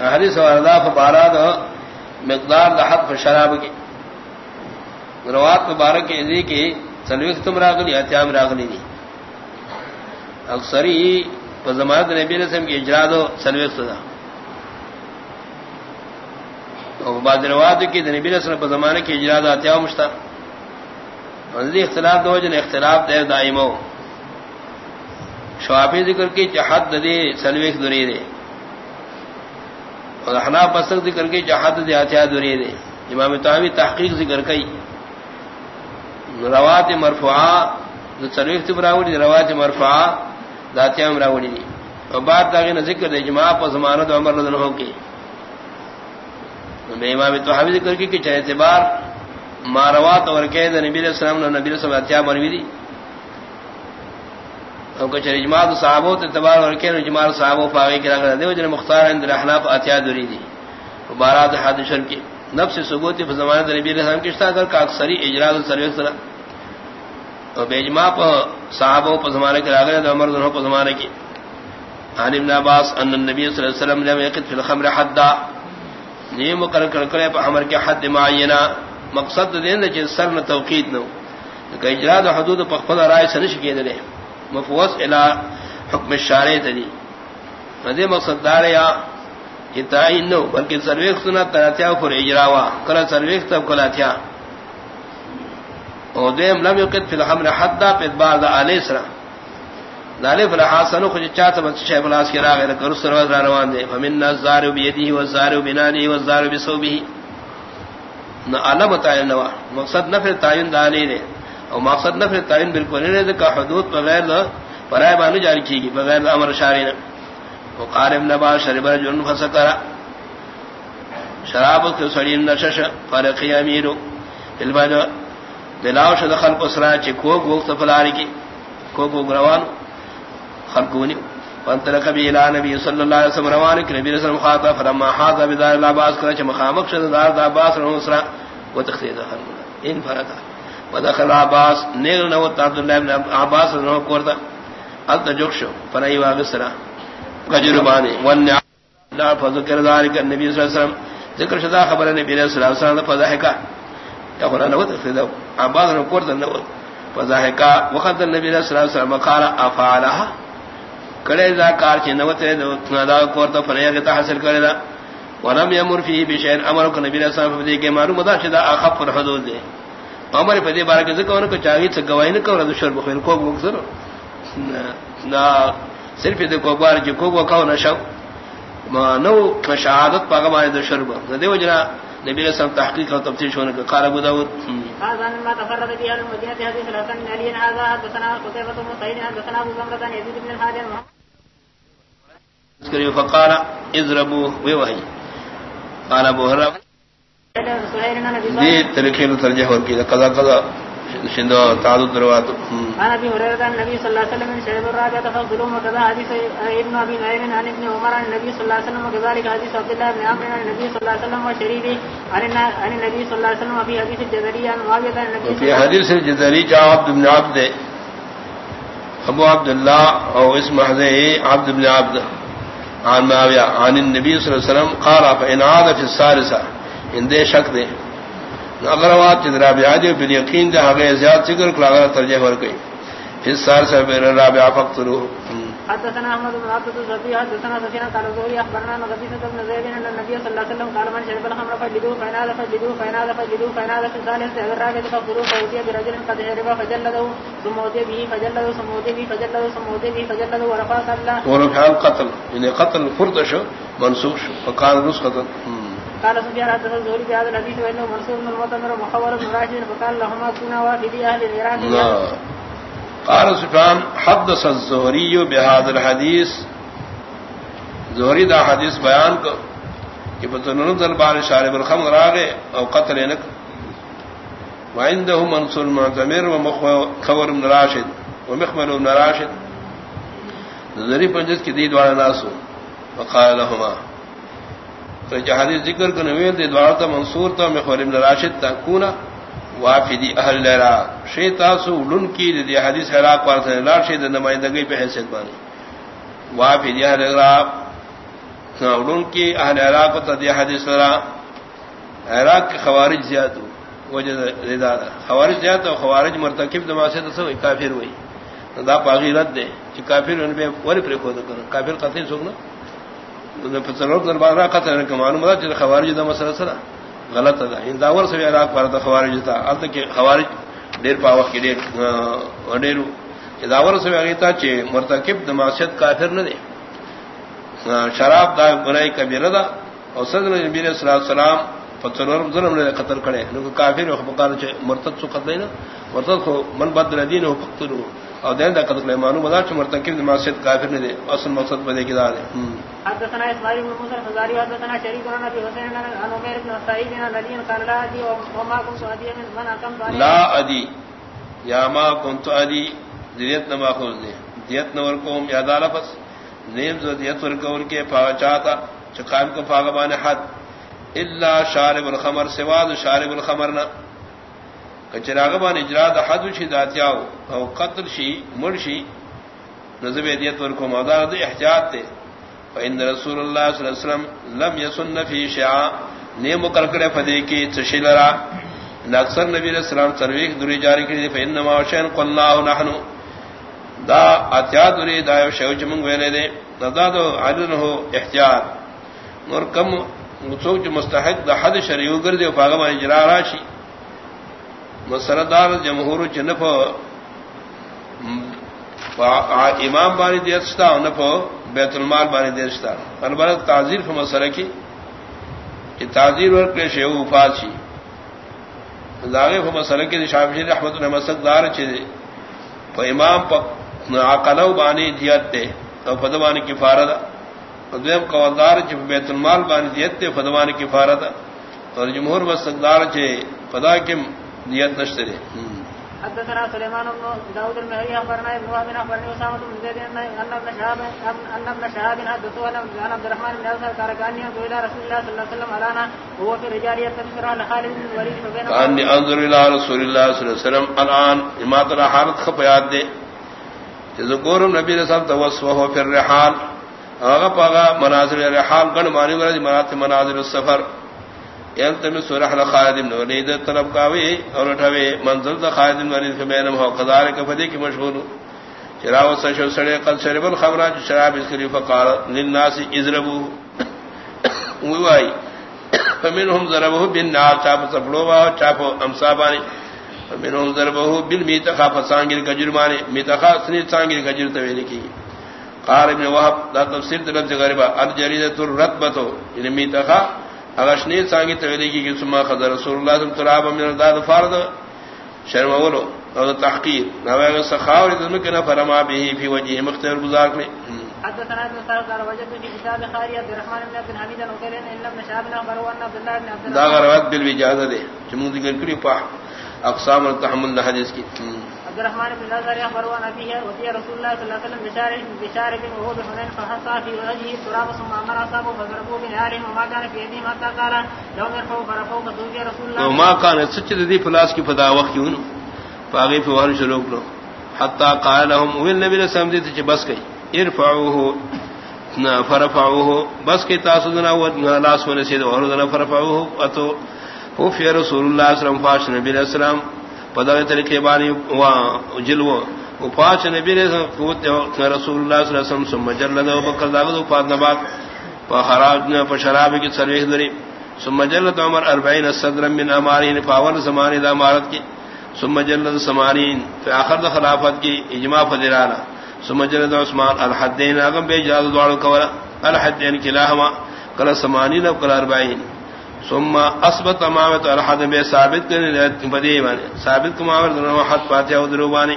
حدیث وردہ فبارہ دا مقدار دا حد فشراب کی۔ روات مبارک کے ازی کی سلویخ تم راغلی اتیام راغلی دی۔ اکثری زمانت نبی رسم کی اجراد و سلویخ دا۔ بعد روات کی نبی رسم پر زمانے کی اجراد اتیام مشتا۔ منزلی اختلاف دو جن اختلاف دے دائمو۔ شوافی ذکر کی جہاد دے سلویخ دری دے۔ اور حنا پسک ذکر کی جہاد دے اتیا دری دے۔ امام تعاوی تحقیق ذکر کی روات مرفوعہ سلویخ تبراوڑی روات مرفوعہ داتیا امراوڑی دی اور بعد داغی نہ ذکر دے جماع پر زمانت عمر رضن ہو کی امام تعاوی ذکر کی کہ چاہے اعتبار ماروات اور کہ نبی علیہ السلام نے نبی علیہ السلام اتیا مروی دی او کو چری جماعت صحابہ تے تبار اور کہ جماعت صحابہ پاگے کہ اگر دیو جن مختار اند احناف اتیا دوری دی مبارات حدیث شر کی نفس ثبوت فی زمانہ نبی علیہ السلام کشتا کر کا اکثری اجراء سروس طرح او بے اجماع پ صحابہ پ زمانہ کے اگر عمر دونوں پ زمانہ کی عن ابن عباس ان النبي صلی اللہ علیہ وسلم لم يقت في الخمر حدا. نیم مقرر کر کرے پر عمر کے حد معینہ مقصد دین دے کہ سر نہ توقید نو کہ اجراء حدود پر خود رائے سنش کی دے مفوس الى حکم الشارع تدی مدے مقصد دار یا اتائی نو بلکہ سرویک سنا تراتیا پر اجراوا کلا سرویک تب کلا تیا او دیم لم یقت فی الحمر حدا پی ادبار دا علی سرا دا دالف الحاسنو خوش چاہتا بس شیخ بلاس کی راغی لکر اس سروز را روان دے فمن الزارو بیدیه والزارو بنالیه والزارو بصوبه. نہ علم تعین نوا مقصد نفر تعین دالی دے اور مقصد نفر تعین بالکل نہیں کا حدود بغیر پرائے بانو جاری کی گی بغیر امر شارین وقارب نبا شرب رجل فسکر شراب کے سڑی نشش فرقی امیرو البجو بلاو شد خلق اسرا چی کوک وقت فلاری کی، کوک گروان خلقونی فانطلق بی الى نبی صلی اللہ علیہ وسلم روانک نبی رسول اللہ فرما حاضر بدار العباس کرچ مخامق شد، دار دا عباس رہو اسرا وتخسید خلقنا ان فرقا ودخل عباس، نیل نوت عبداللہ ابن عباس رہو کورتا۔ التا جوکشو فنائی واغسرا کجربانی ونعا لا فذکر ذالک النبی صلی اللہ علیہ وسلم۔ ذکر شدا خبر نبی صلی اللہ علیہ وسلم فضحکا یقول نوت خسید عباس رہو کورتا نوت فضحکا وقت النبی صلی اللہ علیہ وسلم قال افعالها کڑے دا کار چ نو نوت دا کور تو فنیا کے حاصل کرے دا۔ ولم یمر فی بشین امر کو نبی صلی اللہ علیہ وسلم کے معلوم دا چدا اخف الحدود دے۔ عمر پدی بار کے ذکر ان کو چاہیے سے گواہی نہ کرو دشر بخیر کو گزر نا صرف دے کو بار جو کو کو نہ شو ما نو شہادت پاگا مارے دشر بہ دے وجنا نبی علیہ السلام تحقیق اور تفتیش ہونے کا قال ابو داؤد هذا ما تفرد به المدينه حديث الحسن علي هذا حدثنا قتيبة بن سعيد حدثنا ابو زمرة يزيد بن الحارث فقال اضربوا ووهي قال ابو هريره دي طریقے ترجمہ اور کی قضا قضا شندو تعدد روات انا ابي هريره النبي صلى الله عليه وسلم شهد الرابعه تفضلوا وكذا حديث ابن ابي نعيم عن ابن عمر عن النبي صلى الله عليه وسلم وكذلك حديث عبد الله بن عمرو عن النبي صلى الله عليه وسلم وشريبي عن النبي صلى الله عليه وسلم في حديث الجزري عن معاويه عن النبي في حديث الجزري جاء عبد بن عبد ابو عبد الله او اسم حذي عبد بن عبد عن معاويه عن النبي صلى الله عليه وسلم قال فان عاد في الثالثه ان دے شک دے۔ اگر وات چندرا بیاج پھر یقین دے آگے زیاد ذکر کلا اگر ترجمہ ور گئی اس سال سے پھر رابع فقتلو حدثنا احمد بن عبد الزبي حدثنا سفيان قال زوري اخبرنا نبي بن زيد ان النبي صلى الله عليه وسلم قال من شرب الخمر فجلدوه هذا فجلدوه هذا فجلدوه هذا في الثالث اگر راجع فقتلوه فأتي برجل قد شرب فجلده ثم أتي به فجلده ثم أتي به فجلده ثم أتي به فجلده ورفع قتله ورفع القتل يعني قتل فرد شو منسوخ شو فقال نسخة قال سفيان حدثنا الزهري بهذا الحديث وانه منصور بن المعتمر ومخور بن راشد فقال لهما كنا وافدي اهل العراق قال سفيان، حدث الزهري بهذا الحديث. زهري دا حدیث بیان کو کہ بتنن دربار شارب الخمر راغے او قتل نک وعنده منصور المعتمر ومخور بن راشد ومخمل بن راشد. زهري پنجس کی دید والا ناسو وقال لهما تو جہادی ذکر کو نویل دے دوارتا منصور تا مخورم راشد تا کونا وافدی اہل لرا شیطا سو لن کی دی حدیث حراق پارتا لار شید نمائندگی پہ حیثیت بانی۔ وافدی اہل لرا ان کی اہل عراق تدی حدیث را عراق کے خوارج زیادہ وجہ خوارج زیادہ خوارج مرتکب دما سے کافر ہوئی۔ دا پاغی رد دے کہ کافر ان پہ وری پر کو کر کافر قتل سوگنا ضرور دربار را قتل کہ معلوم ہے کہ خوارج یعنی دا مسئلہ سرا غلط ہے ان داور سے عراق پر تو خوارج تھا اب کہ خوارج دیر پا وقت دیر ڈیر کہ داور سے اگیتا چ مرتکب دماشت کافر نہ دے شراب دا گناہ کبیرہ دا اور صدر نبی علیہ الصلوۃ والسلام فتنور ظلم نے قتل کرے نو کافر او بقال چ مرتد سو قتل نہ مرتد کو من بدل دین او قتلو اور دین دا قتل ہے معلوم ہے کہ مرتکب معصیت کافر نے دے اصل مقصد بدے کی دار ہے حدثنا اسماعيل بن موسى الفزاري حدثنا شريك بن ابي حسين عن عمر بن سعيد بن الذين قال لا ادي وما كنت ادي من من اقام لا ادي یا ما كنت ادي دیت نہ ماخوذ دے دیت نور قوم یاد لفظ. نیم زدیت ورکور کے پاگا چاہتا چکام کو پاگبان حد. اللہ شارب الخمر سواد شارب الخمر نہ کچراغبان اجراد حد شی داتیاو او قتل شی مرشی نظب دیت ورکو مدار دے احتیاط دے فإن رسول اللہ صلی اللہ علیہ وسلم لم يسن فی شعا نیم کرکڑے فدے کی تشیلرا اکثر نبی علیہ السلام ترویق دوری جاری کری فإنما وشین قلناہ نحنو دا اتیاد ری دا شوچ منگ ویلے دے دا دو عدن ہو احتیاط. نور کم سوچ مستحق دا حد شریعو گر دے فاغم اجرا راشی مسردار جمہور چنف امام بانی دیستا نف بیت المال بانی دیستا البرت تعزیر فم مسر کی، کہ تعزیر ورک شیو وفات شی۔ داغے فم مسر کی شافی رحمت المسک دار چھ امام پک عقلو بانی دیت دے تو فدوان کی فارد دویم قوالدار چی بیت المال بانی دیت دے فدوان کی فارد اور جمہور مستقدار چی فدا کم دیت نشترے حدثنا سليمان بن داود المهري اخبرنا ابن وهب اخبرني اسامه بن زيد ان ابن شهاب ان ابن شهاب حدثه عن عبد الرحمن بن قال الى رسول الله صلى الله عليه وسلم ارانا وهو في رجال يتبصر على خالد بن الوليد فبين انظر الى رسول الله صلى الله عليه وسلم الان ما ترى حالت خفيات دے۔ ذکورم نبی رسول توسوه فی الرحال۔ اغا پاغا مناظر الرحال گن مانی منات مناظر السفر۔ یلتم سورح لخالد بن ولید طلب کاوی اور اٹھوی منزل دا خالد بن ولید کے بینم ہو قذارک فدی کی مشغول شراو سشو سڑے قد شرب الخمرات شراب اس کلی فقال للناس اضربو۔ ووائی فمنهم ضربه بالنار، چاپ سفلو با، چاپ امسابانی منهم ضربه بالميتخا فسانگل کجرمانے میتخا سنی سانگل کجر تویل کی قال ابن وهب دا تفسیر لفظ غریبا، الجریدۃ الرتبۃ یعنی میتخا اغشنی سانگل تویل کی کہ ثم خذ رسول اللہ علیہ وسلم داد فرض شرم اولو اور تحقیر. نو سخاور ذمکنا فرما به فی وجه مختار گزار میں حدثنا ابن سعد قال وجدت في كتاب خاري عبد الرحمن بن عبد الحميد وقال ان لم نشاب نخبر ان عبد الله بن عبد الله دا روایت بالوجازه دے چمو ذکر کری پاہ اقسام التحمل حدیث کی. عبد الرحمن بن نظر اخبر وانا فيه وفي رسول الله صلى الله عليه وسلم بشارع بشارع وهو بحنين فحصى في وجهه التراب ثم امر اصحابه فضربوا بنار وما كان في يدهم حتى قال يوم يرفعوا فرفعوا فسوجي رسول الله. وما كان سچ ذي فلاس کی فدا وقت کیوں فاغي في وهر شروع لو حتى قال لهم والنبي صلى الله عليه وسلم بس گئی ارفعوه. فرفعوه. بس کے تاسدنا و لاس من سید اور فرفعوه. اتو ہو فی رسول اللہ صلی اللہ علیہ وسلم، فاش نبی علیہ السلام پدغه طریقے بانی وا جلو او پاش نبی علیہ قوت رسول اللہ صلی اللہ علیہ وسلم ثم جلد ابو بکر داود فاض نبات فخراجنا فشراب کی سرویح دری ثم جلد عمر 40 صدر من امارین فاول زمانے دا امارت کی ثم جلد سمارین سمانین فی آخر خلافت کی اجماع فدرانا ثم جلد عثمان الحدین اگم بے جاز دوڑ کولا الحدین کلاہما کلا سمانین و کلا 40 ثم اثبت امامت الحد بے ثابت کرنے بدی ثابت کماور دونوں حد پاتے او ودروبانی